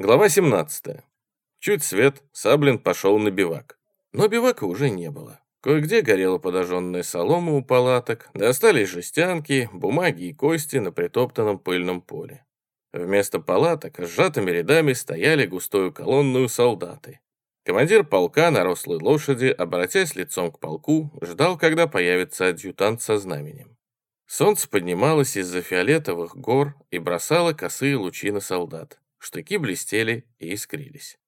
Глава 17. Чуть свет, Саблин пошел на бивак. Но бивака уже не было. Кое-где горела подожженная солома у палаток, достались жестянки, бумаги и кости на притоптанном пыльном поле. Вместо палаток сжатыми рядами стояли густую колонную солдаты. Командир полка на рослой лошади, обратясь лицом к полку, ждал, когда появится адъютант со знаменем. Солнце поднималось из-за фиолетовых гор и бросало косые лучи на солдат. Штыки блестели и искрились.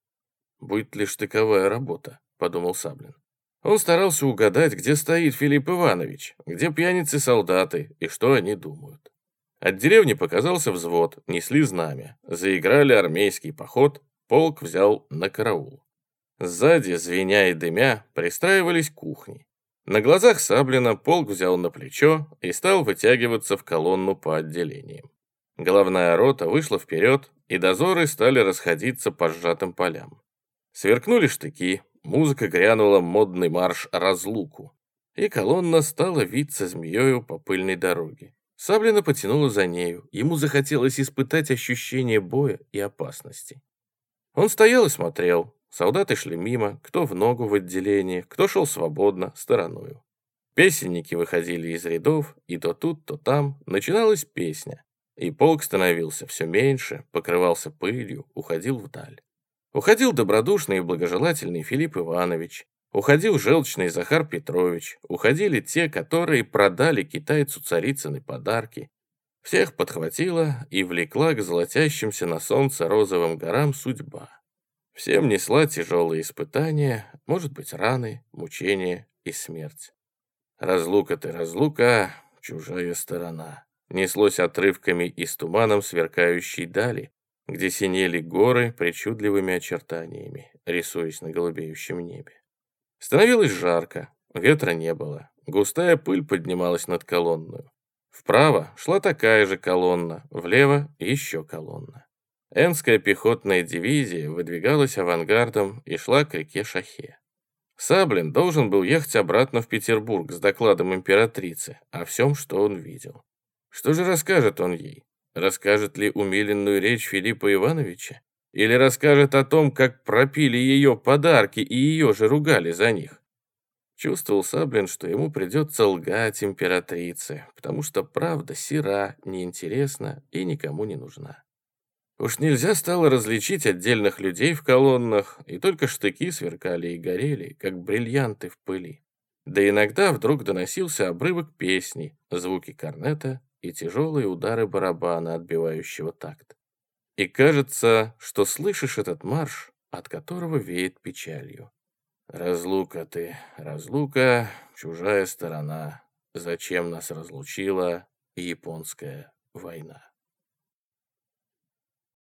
«Будет ли штыковая работа?» — подумал Саблин. Он старался угадать, где стоит Филипп Иванович, где пьяницы-солдаты и что они думают. От деревни показался взвод, несли знамя, заиграли армейский поход, полк взял на караул. Сзади, звеня и дымя, пристраивались кухни. На глазах Саблина полк взял на плечо и стал вытягиваться в колонну по отделениям. Головная рота вышла вперед, и дозоры стали расходиться по сжатым полям. Сверкнули штыки, музыка грянула модный марш «Разлуку», и колонна стала виться змеёю по пыльной дороге. Саблина потянула за нею, ему захотелось испытать ощущение боя и опасности. Он стоял и смотрел, солдаты шли мимо, кто в ногу в отделении, кто шел свободно, стороною. Песенники выходили из рядов, и то тут, то там начиналась песня, и полк становился все меньше, покрывался пылью, уходил вдаль. Уходил добродушный и благожелательный Филипп Иванович, уходил желчный Захар Петрович, уходили те, которые продали китайцу царицыны подарки. Всех подхватила и влекла к золотящимся на солнце розовым горам судьба. Всем несла тяжелые испытания, может быть, раны, мучения и смерть. Разлука ты, разлука, чужая сторона неслось отрывками из туманом сверкающей дали, где синели горы причудливыми очертаниями, рисуясь на голубеющем небе. Становилось жарко, ветра не было, густая пыль поднималась над колонную. Вправо шла такая же колонна, влево еще колонна. Энская пехотная дивизия выдвигалась авангардом и шла к реке Шахе. Саблин должен был ехать обратно в Петербург с докладом императрицы о всем, что он видел. Что же расскажет он ей? Расскажет ли умиленную речь Филиппа Ивановича? Или расскажет о том, как пропили ее подарки и ее же ругали за них? Чувствовал Саблин, что ему придется лгать императрице, потому что правда сера, неинтересна и никому не нужна. Уж нельзя стало различить отдельных людей в колоннах, и только штыки сверкали и горели, как бриллианты в пыли. Да иногда вдруг доносился обрывок песни, звуки корнета и тяжелые удары барабана, отбивающего такт. И кажется, что слышишь этот марш, от которого веет печалью. Разлука ты, разлука, чужая сторона. Зачем нас разлучила японская война?